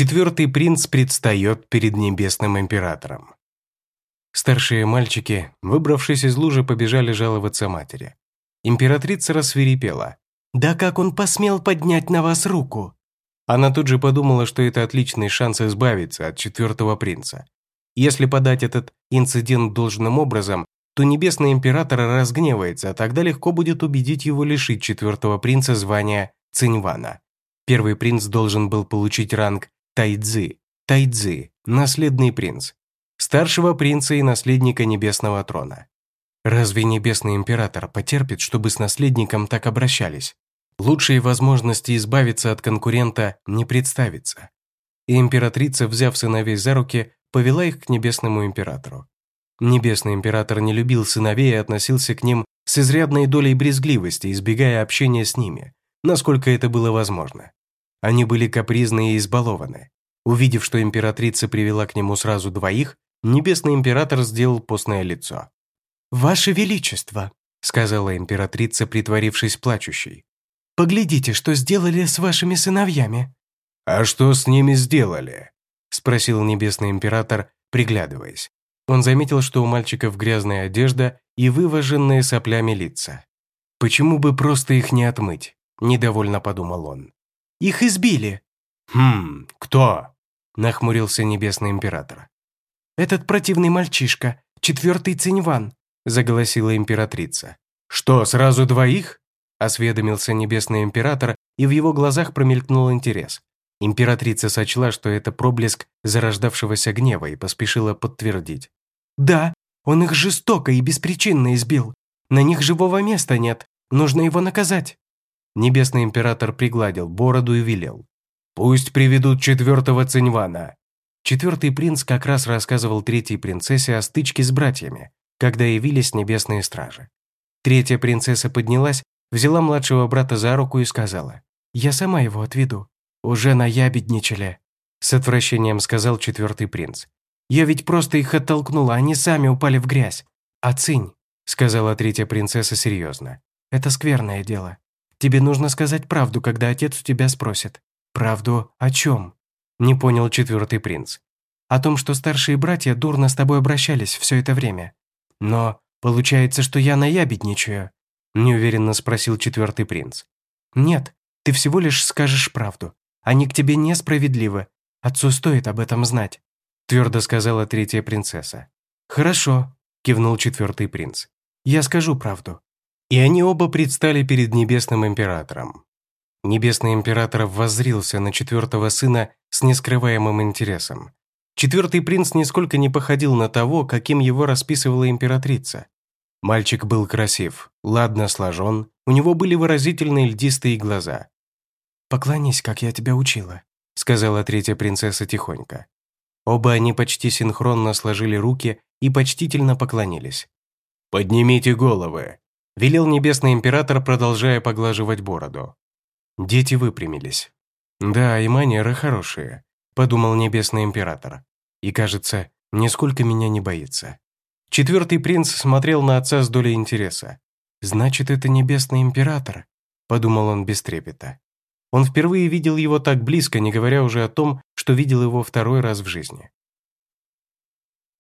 Четвертый принц предстает перед небесным императором. Старшие мальчики, выбравшись из лужи, побежали жаловаться матери. Императрица рассверепела. «Да как он посмел поднять на вас руку?» Она тут же подумала, что это отличный шанс избавиться от четвертого принца. Если подать этот инцидент должным образом, то Небесный Император разгневается, а тогда легко будет убедить его лишить четвертого принца звания Циньвана. Первый принц должен был получить ранг Тайцзы, Тайцзы, наследный принц, старшего принца и наследника Небесного трона. Разве Небесный Император потерпит, чтобы с наследником так обращались? Лучшей возможности избавиться от конкурента не представится. И императрица, взяв сыновей за руки, повела их к Небесному Императору. Небесный Император не любил сыновей и относился к ним с изрядной долей брезгливости, избегая общения с ними, насколько это было возможно. Они были капризны и избалованы. Увидев, что императрица привела к нему сразу двоих, Небесный Император сделал постное лицо. «Ваше Величество», — сказала императрица, притворившись плачущей, «поглядите, что сделали с вашими сыновьями». «А что с ними сделали?» — спросил Небесный Император, приглядываясь. Он заметил, что у мальчиков грязная одежда и вываженные соплями лица. «Почему бы просто их не отмыть?» – недовольно подумал он. «Их избили». «Хм, кто?» – нахмурился Небесный Император. «Этот противный мальчишка, четвертый Циньван», – заголосила императрица. «Что, сразу двоих?» – осведомился Небесный Император, и в его глазах промелькнул интерес. Императрица сочла, что это проблеск зарождавшегося гнева и поспешила подтвердить. «Да, он их жестоко и беспричинно избил. На них живого места нет. Нужно его наказать». Небесный император пригладил бороду и велел. «Пусть приведут четвертого Циньвана». Четвертый принц как раз рассказывал третьей принцессе о стычке с братьями, когда явились небесные стражи. Третья принцесса поднялась, взяла младшего брата за руку и сказала, «Я сама его отведу. Уже наябедничали», — с отвращением сказал четвертый принц. Я ведь просто их оттолкнула, они сами упали в грязь. А цинь, сказала третья принцесса серьезно. Это скверное дело. Тебе нужно сказать правду, когда отец у тебя спросит. Правду о чем? Не понял четвертый принц. О том, что старшие братья дурно с тобой обращались все это время. Но получается, что я наябедничаю? Неуверенно спросил четвертый принц. Нет, ты всего лишь скажешь правду. Они к тебе несправедливы. Отцу стоит об этом знать твердо сказала третья принцесса. «Хорошо», – кивнул четвертый принц. «Я скажу правду». И они оба предстали перед Небесным Императором. Небесный Император воззрился на четвертого сына с нескрываемым интересом. Четвертый принц нисколько не походил на того, каким его расписывала императрица. Мальчик был красив, ладно сложен, у него были выразительные льдистые глаза. «Поклонись, как я тебя учила», — сказала третья принцесса тихонько. Оба они почти синхронно сложили руки и почтительно поклонились. «Поднимите головы!» – велел Небесный Император, продолжая поглаживать бороду. Дети выпрямились. «Да, и манеры хорошие», – подумал Небесный Император. «И, кажется, нисколько меня не боится». Четвертый принц смотрел на отца с долей интереса. «Значит, это Небесный Император», – подумал он без трепета. Он впервые видел его так близко, не говоря уже о том, что видел его второй раз в жизни.